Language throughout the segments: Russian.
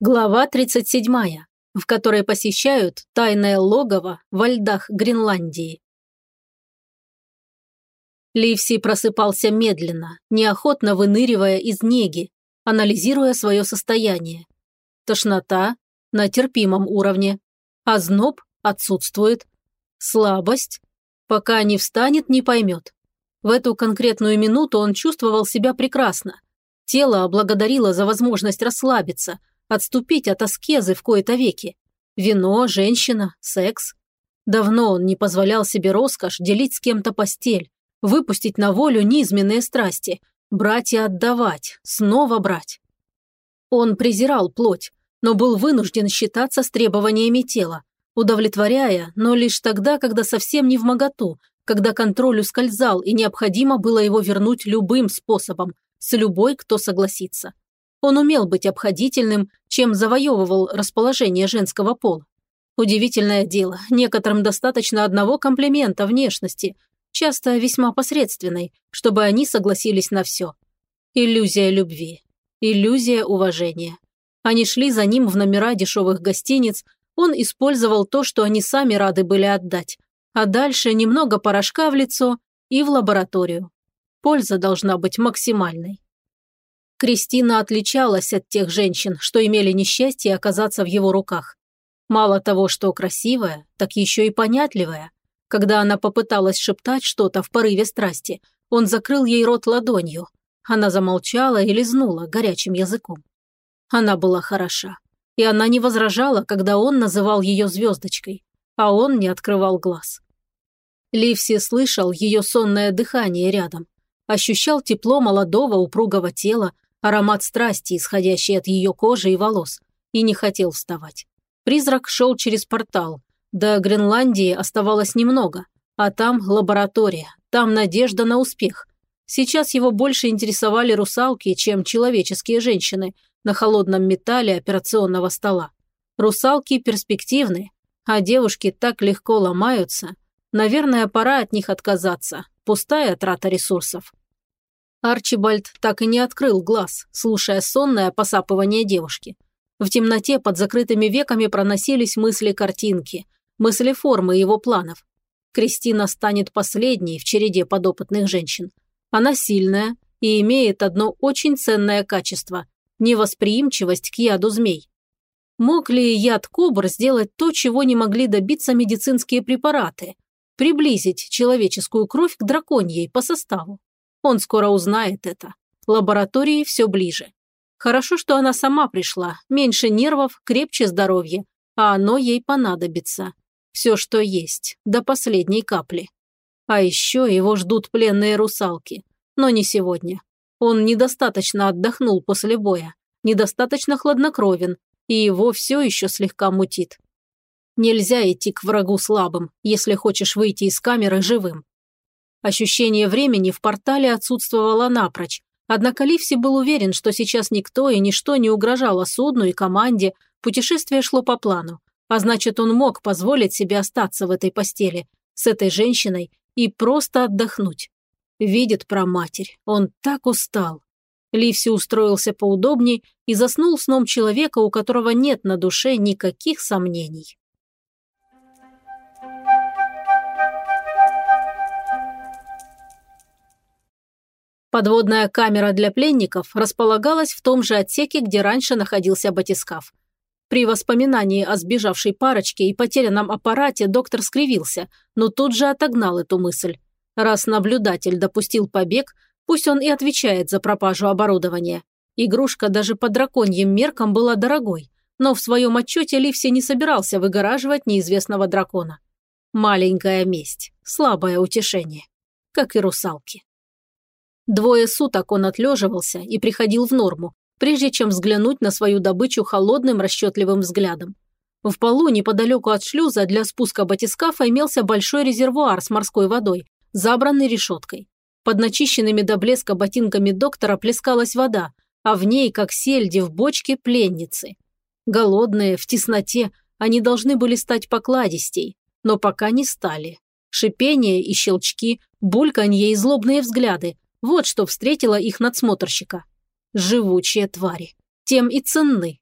Глава 37, в которой посещают тайное логово во льдах Гренландии. Ливси просыпался медленно, неохотно выныривая из неги, анализируя свое состояние. Тошнота на терпимом уровне, озноб отсутствует, слабость, пока не встанет, не поймет. В эту конкретную минуту он чувствовал себя прекрасно. Тело благодарило за возможность расслабиться – отступить от аскезы в кои-то веки. Вино, женщина, секс. Давно он не позволял себе роскошь делить с кем-то постель, выпустить на волю низменные страсти, брать и отдавать, снова брать. Он презирал плоть, но был вынужден считаться с требованиями тела, удовлетворяя, но лишь тогда, когда совсем не в моготу, когда контроль ускользал и необходимо было его вернуть любым способом, с любой, кто согласится. Он умел быть обходительным, чем завоевывал расположение женского пола. Удивительное дело, некоторым достаточно одного комплимента внешности, часто весьма посредственной, чтобы они согласились на все. Иллюзия любви, иллюзия уважения. Они шли за ним в номера дешевых гостиниц, он использовал то, что они сами рады были отдать, а дальше немного порошка в лицо и в лабораторию. Польза должна быть максимальной. Кристина отличалась от тех женщин, что имели несчастье оказаться в его руках. Мало того, что красивая, так еще и понятливая. Когда она попыталась шептать что-то в порыве страсти, он закрыл ей рот ладонью. Она замолчала и лизнула горячим языком. Она была хороша. И она не возражала, когда он называл ее звездочкой, а он не открывал глаз. Ливси слышал ее сонное дыхание рядом, ощущал тепло молодого упругого тела, аромат страсти, исходящий от ее кожи и волос, и не хотел вставать. Призрак шел через портал. До Гренландии оставалось немного, а там лаборатория, там надежда на успех. Сейчас его больше интересовали русалки, чем человеческие женщины на холодном металле операционного стола. Русалки перспективны, а девушки так легко ломаются. Наверное, пора от них отказаться. Пустая трата ресурсов. Арчибальд так и не открыл глаз, слушая сонное посапывание девушки. В темноте под закрытыми веками проносились мысли-картинки, мысли-формы его планов. Кристина станет последней в череде подопытных женщин. Она сильная и имеет одно очень ценное качество – невосприимчивость к яду змей. Мог ли яд кобр сделать то, чего не могли добиться медицинские препараты – приблизить человеческую кровь к драконьей по составу? Он скоро узнает это. Лаборатории все ближе. Хорошо, что она сама пришла. Меньше нервов, крепче здоровье. А оно ей понадобится. Все, что есть, до последней капли. А еще его ждут пленные русалки. Но не сегодня. Он недостаточно отдохнул после боя, недостаточно хладнокровен, и его все еще слегка мутит. Нельзя идти к врагу слабым, если хочешь выйти из камеры живым. Ощущение времени в портале отсутствовало напрочь, однако Ливси был уверен, что сейчас никто и ничто не угрожало судну и команде, путешествие шло по плану, а значит, он мог позволить себе остаться в этой постели, с этой женщиной и просто отдохнуть. Видит про матерь, он так устал. Ливси устроился поудобней и заснул сном человека, у которого нет на душе никаких сомнений. Подводная камера для пленников располагалась в том же отсеке, где раньше находился батискаф. При воспоминании о сбежавшей парочке и потерянном аппарате доктор скривился, но тут же отогнал эту мысль. Раз наблюдатель допустил побег, пусть он и отвечает за пропажу оборудования. Игрушка даже по драконьим меркам была дорогой, но в своем отчете Ливси не собирался выгораживать неизвестного дракона. Маленькая месть, слабое утешение, как и русалки. Двое суток он отлеживался и приходил в норму, прежде чем взглянуть на свою добычу холодным расчетливым взглядом. В полу неподалеку от шлюза для спуска батискафа имелся большой резервуар с морской водой, забранный решеткой. Под начищенными до блеска ботинками доктора плескалась вода, а в ней, как сельди в бочке, пленницы. Голодные, в тесноте, они должны были стать покладистей, но пока не стали. Шипение и щелчки, бульканье и злобные взгляды, вот что встретило их надсмотрщика. Живучие твари. Тем и ценны.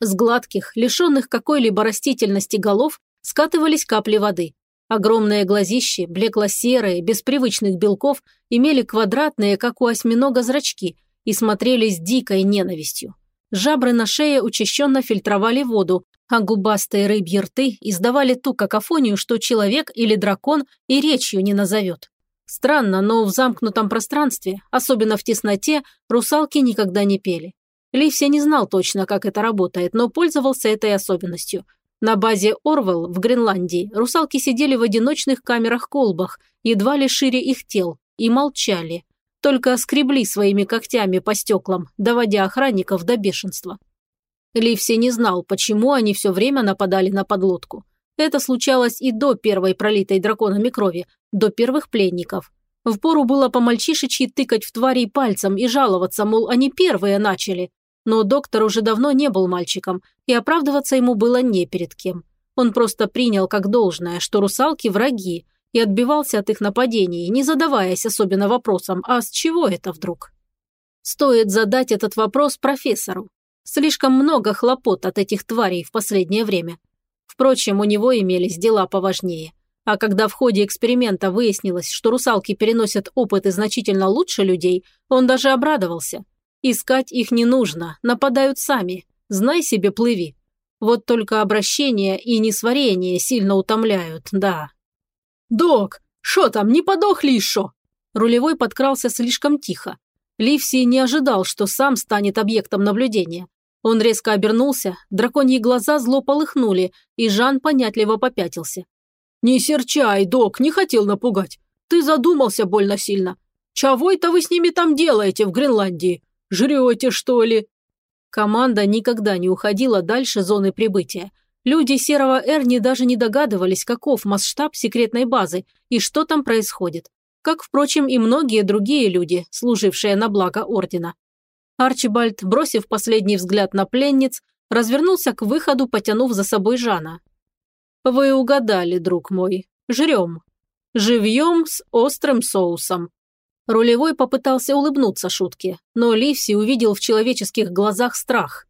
С гладких, лишенных какой-либо растительности голов скатывались капли воды. Огромные глазищи, блекло-серые, без привычных белков, имели квадратные, как у осьминога, зрачки и смотрели с дикой ненавистью. Жабры на шее учащенно фильтровали воду, а губастые рыбьи рты издавали ту какофонию, что человек или дракон и речью не назовет. Странно, но в замкнутом пространстве, особенно в тесноте, русалки никогда не пели. Ливси не знал точно, как это работает, но пользовался этой особенностью. На базе Орвелл в Гренландии русалки сидели в одиночных камерах-колбах, едва ли шире их тел, и молчали. Только скребли своими когтями по стеклам, доводя охранников до бешенства. Ливси не знал, почему они все время нападали на подлодку. Это случалось и до первой пролитой драконами крови, до первых пленников. Впору было по-мальчишечьи тыкать в тварей пальцем и жаловаться, мол, они первые начали. Но доктор уже давно не был мальчиком, и оправдываться ему было не перед кем. Он просто принял как должное, что русалки – враги, и отбивался от их нападений, не задаваясь особенно вопросом, а с чего это вдруг? Стоит задать этот вопрос профессору. Слишком много хлопот от этих тварей в последнее время. Впрочем, у него имелись дела поважнее. А когда в ходе эксперимента выяснилось, что русалки переносят опыты значительно лучше людей, он даже обрадовался. Искать их не нужно, нападают сами. Знай себе, плыви. Вот только обращение и несварение сильно утомляют, да. «Док, шо там, не подохли еще?» Рулевой подкрался слишком тихо. Ливси не ожидал, что сам станет объектом наблюдения. Он резко обернулся, драконьи глаза зло полыхнули, и Жан понятливо попятился. «Не серчай, док, не хотел напугать. Ты задумался больно сильно. Чего это вы с ними там делаете в Гренландии? Жрете, что ли?» Команда никогда не уходила дальше зоны прибытия. Люди Серого Эрни даже не догадывались, каков масштаб секретной базы и что там происходит. Как, впрочем, и многие другие люди, служившие на благо Ордена. Арчибальд, бросив последний взгляд на пленниц, развернулся к выходу, потянув за собой Жана. «Вы угадали, друг мой. Жрем. Живьем с острым соусом». Рулевой попытался улыбнуться шутке, но Ливси увидел в человеческих глазах страх.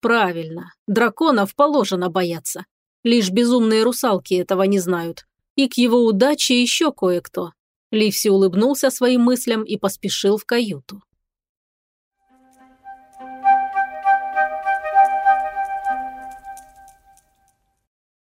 «Правильно. Драконов положено бояться. Лишь безумные русалки этого не знают. И к его удаче еще кое-кто». Ливси улыбнулся своим мыслям и поспешил в каюту.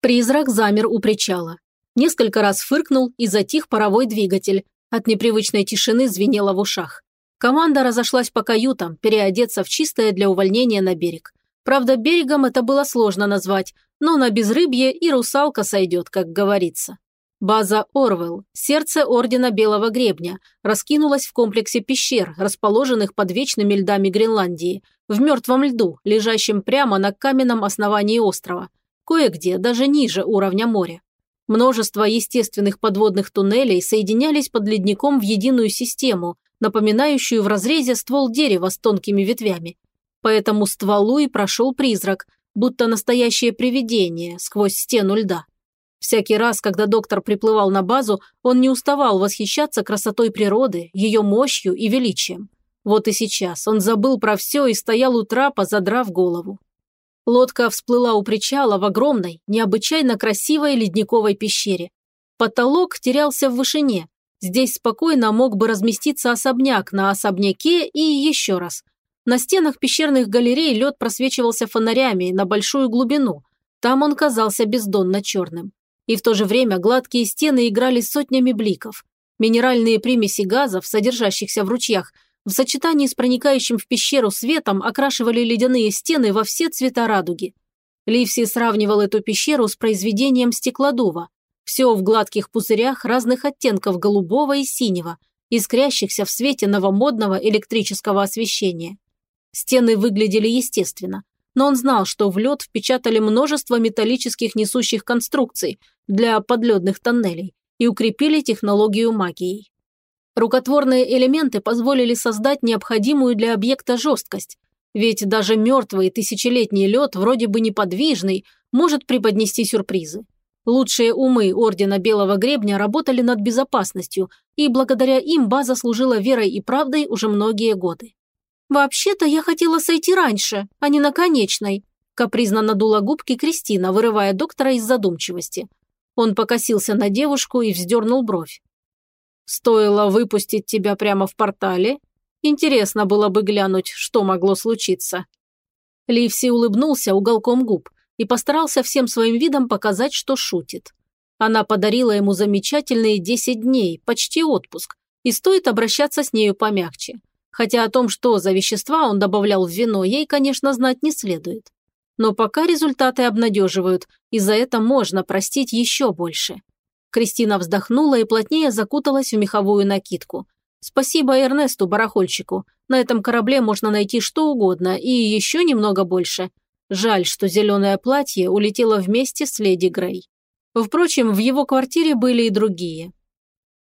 Призрак замер у причала. Несколько раз фыркнул и затих паровой двигатель. От непривычной тишины звенело в ушах. Команда разошлась по каютам, переодеться в чистое для увольнения на берег. Правда, берегом это было сложно назвать, но на безрыбье и русалка сойдет, как говорится. База Орвелл, сердце Ордена Белого Гребня, раскинулась в комплексе пещер, расположенных под вечными льдами Гренландии, в мертвом льду, лежащем прямо на каменном основании острова кое-где даже ниже уровня моря. Множество естественных подводных туннелей соединялись под ледником в единую систему, напоминающую в разрезе ствол дерева с тонкими ветвями. По этому стволу и прошел призрак, будто настоящее привидение сквозь стену льда. Всякий раз, когда доктор приплывал на базу, он не уставал восхищаться красотой природы, ее мощью и величием. Вот и сейчас он забыл про все и стоял у трапа, задрав голову. Лодка всплыла у причала в огромной, необычайно красивой ледниковой пещере. Потолок терялся в вышине. Здесь спокойно мог бы разместиться особняк на особняке и еще раз. На стенах пещерных галерей лед просвечивался фонарями на большую глубину. Там он казался бездонно черным. И в то же время гладкие стены играли сотнями бликов. Минеральные примеси газов, содержащихся в ручьях – в сочетании с проникающим в пещеру светом окрашивали ледяные стены во все цвета радуги. Ливси сравнивал эту пещеру с произведением стеклодува. Все в гладких пузырях разных оттенков голубого и синего, искрящихся в свете новомодного электрического освещения. Стены выглядели естественно, но он знал, что в лед впечатали множество металлических несущих конструкций для подледных тоннелей и укрепили технологию магией. Рукотворные элементы позволили создать необходимую для объекта жесткость, ведь даже мертвый тысячелетний лед, вроде бы неподвижный, может преподнести сюрпризы. Лучшие умы Ордена Белого Гребня работали над безопасностью, и благодаря им база служила верой и правдой уже многие годы. «Вообще-то я хотела сойти раньше, а не на конечной», Капризно надула губки Кристина, вырывая доктора из задумчивости. Он покосился на девушку и вздернул бровь. «Стоило выпустить тебя прямо в портале? Интересно было бы глянуть, что могло случиться». Ливси улыбнулся уголком губ и постарался всем своим видом показать, что шутит. Она подарила ему замечательные 10 дней, почти отпуск, и стоит обращаться с нею помягче. Хотя о том, что за вещества он добавлял в вино, ей, конечно, знать не следует. Но пока результаты обнадеживают, и за это можно простить еще больше. Кристина вздохнула и плотнее закуталась в меховую накидку. Спасибо Эрнесту, барахольщику. На этом корабле можно найти что угодно и еще немного больше. Жаль, что зеленое платье улетело вместе с леди Грей. Впрочем, в его квартире были и другие.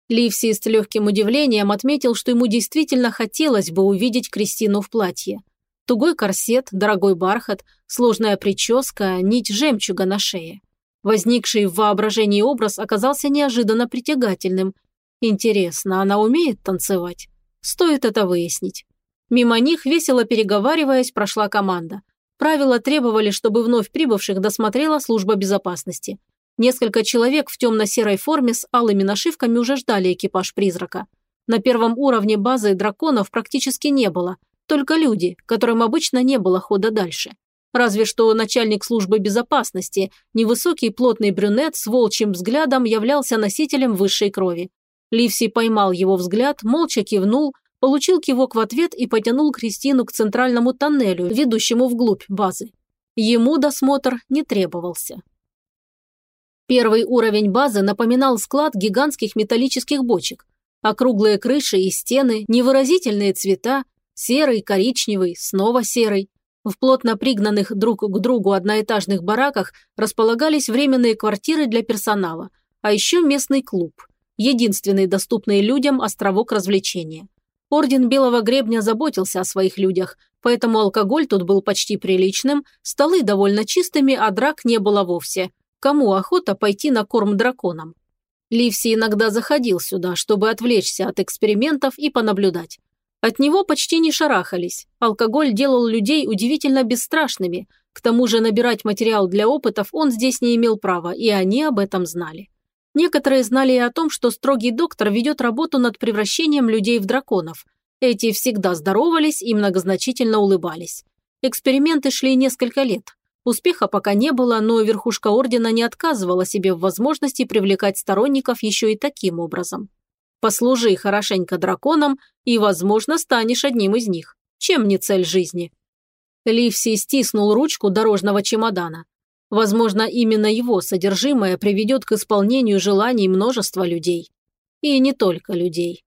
Ливси с легким удивлением отметил, что ему действительно хотелось бы увидеть Кристину в платье. Тугой корсет, дорогой бархат, сложная прическа, нить жемчуга на шее. Возникший в воображении образ оказался неожиданно притягательным. Интересно, она умеет танцевать? Стоит это выяснить. Мимо них, весело переговариваясь, прошла команда. Правила требовали, чтобы вновь прибывших досмотрела служба безопасности. Несколько человек в темно-серой форме с алыми нашивками уже ждали экипаж призрака. На первом уровне базы драконов практически не было, только люди, которым обычно не было хода дальше. Разве что начальник службы безопасности, невысокий плотный брюнет с волчьим взглядом являлся носителем высшей крови. Ливси поймал его взгляд, молча кивнул, получил кивок в ответ и потянул Кристину к центральному тоннелю, ведущему вглубь базы. Ему досмотр не требовался. Первый уровень базы напоминал склад гигантских металлических бочек. Округлые крыши и стены, невыразительные цвета, серый, коричневый, снова серый. В плотно пригнанных друг к другу одноэтажных бараках располагались временные квартиры для персонала, а еще местный клуб. Единственный доступный людям островок развлечения. Орден Белого Гребня заботился о своих людях, поэтому алкоголь тут был почти приличным, столы довольно чистыми, а драк не было вовсе. Кому охота пойти на корм драконам? Ливси иногда заходил сюда, чтобы отвлечься от экспериментов и понаблюдать. От него почти не шарахались. Алкоголь делал людей удивительно бесстрашными. К тому же набирать материал для опытов он здесь не имел права, и они об этом знали. Некоторые знали и о том, что строгий доктор ведет работу над превращением людей в драконов. Эти всегда здоровались и многозначительно улыбались. Эксперименты шли несколько лет. Успеха пока не было, но верхушка ордена не отказывала себе в возможности привлекать сторонников еще и таким образом. Послужи хорошенько драконам, и, возможно, станешь одним из них. Чем не цель жизни? Ливси стиснул ручку дорожного чемодана. Возможно, именно его содержимое приведет к исполнению желаний множества людей. И не только людей.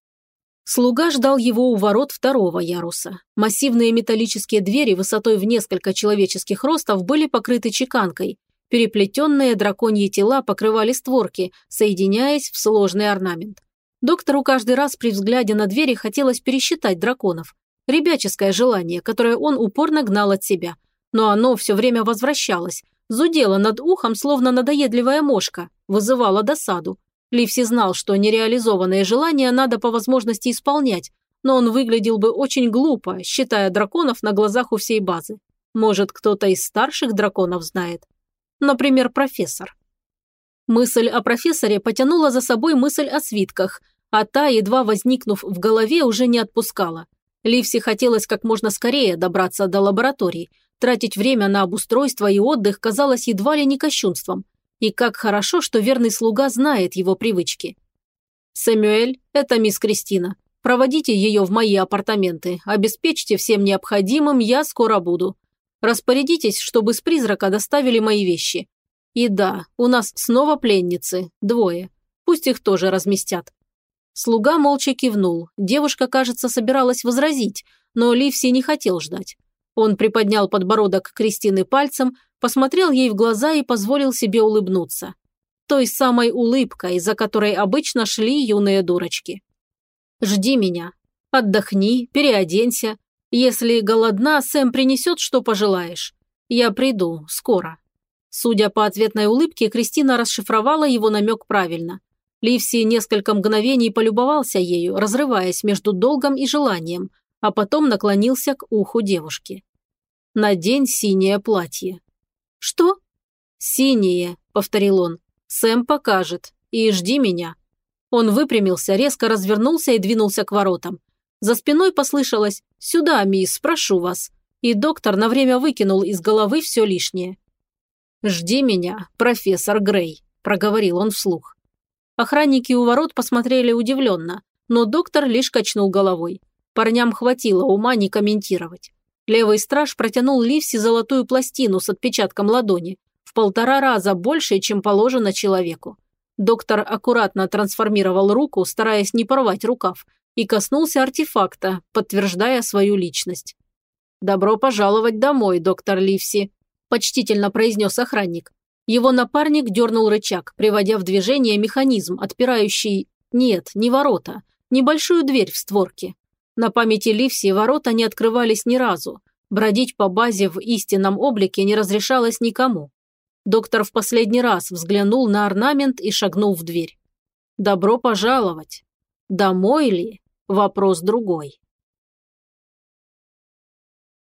Слуга ждал его у ворот второго яруса. Массивные металлические двери высотой в несколько человеческих ростов были покрыты чеканкой. Переплетенные драконьи тела покрывали створки, соединяясь в сложный орнамент. Доктору каждый раз при взгляде на двери хотелось пересчитать драконов. Ребяческое желание, которое он упорно гнал от себя. Но оно все время возвращалось, зудело над ухом, словно надоедливая мошка, вызывало досаду. Ливси знал, что нереализованные желания надо по возможности исполнять, но он выглядел бы очень глупо, считая драконов на глазах у всей базы. Может, кто-то из старших драконов знает? Например, профессор. Мысль о профессоре потянула за собой мысль о свитках, а та, едва возникнув в голове, уже не отпускала. Ливси хотелось как можно скорее добраться до лабораторий. Тратить время на обустройство и отдых казалось едва ли не кощунством. И как хорошо, что верный слуга знает его привычки. «Сэмюэль, это мисс Кристина. Проводите ее в мои апартаменты, обеспечьте всем необходимым, я скоро буду. Распорядитесь, чтобы с призрака доставили мои вещи. И да, у нас снова пленницы, двое. Пусть их тоже разместят. Слуга молча кивнул. Девушка, кажется, собиралась возразить, но Ливси не хотел ждать. Он приподнял подбородок Кристины пальцем, посмотрел ей в глаза и позволил себе улыбнуться. Той самой улыбкой, за которой обычно шли юные дурочки. «Жди меня. Отдохни, переоденься. Если голодна, Сэм принесет, что пожелаешь. Я приду, скоро». Судя по ответной улыбке, Кристина расшифровала его намек правильно. Ливси несколько мгновений полюбовался ею, разрываясь между долгом и желанием, а потом наклонился к уху девушки. «Надень синее платье. «Что?» «Синие», – повторил он. «Сэм покажет. И жди меня». Он выпрямился, резко развернулся и двинулся к воротам. За спиной послышалось «Сюда, мисс, прошу вас». И доктор на время выкинул из головы все лишнее. «Жди меня, профессор Грей», – проговорил он вслух. Охранники у ворот посмотрели удивленно, но доктор лишь качнул головой. Парням хватило ума не комментировать. Левый страж протянул Ливси золотую пластину с отпечатком ладони, в полтора раза больше, чем положено человеку. Доктор аккуратно трансформировал руку, стараясь не порвать рукав, и коснулся артефакта, подтверждая свою личность. «Добро пожаловать домой, доктор Ливси», – почтительно произнес охранник. Его напарник дернул рычаг, приводя в движение механизм, отпирающий... Нет, не ворота. Небольшую дверь в створке. На памяти Ливси ворота не открывались ни разу. Бродить по базе в истинном облике не разрешалось никому. Доктор в последний раз взглянул на орнамент и шагнул в дверь. «Добро пожаловать!» «Домой ли?» – вопрос другой.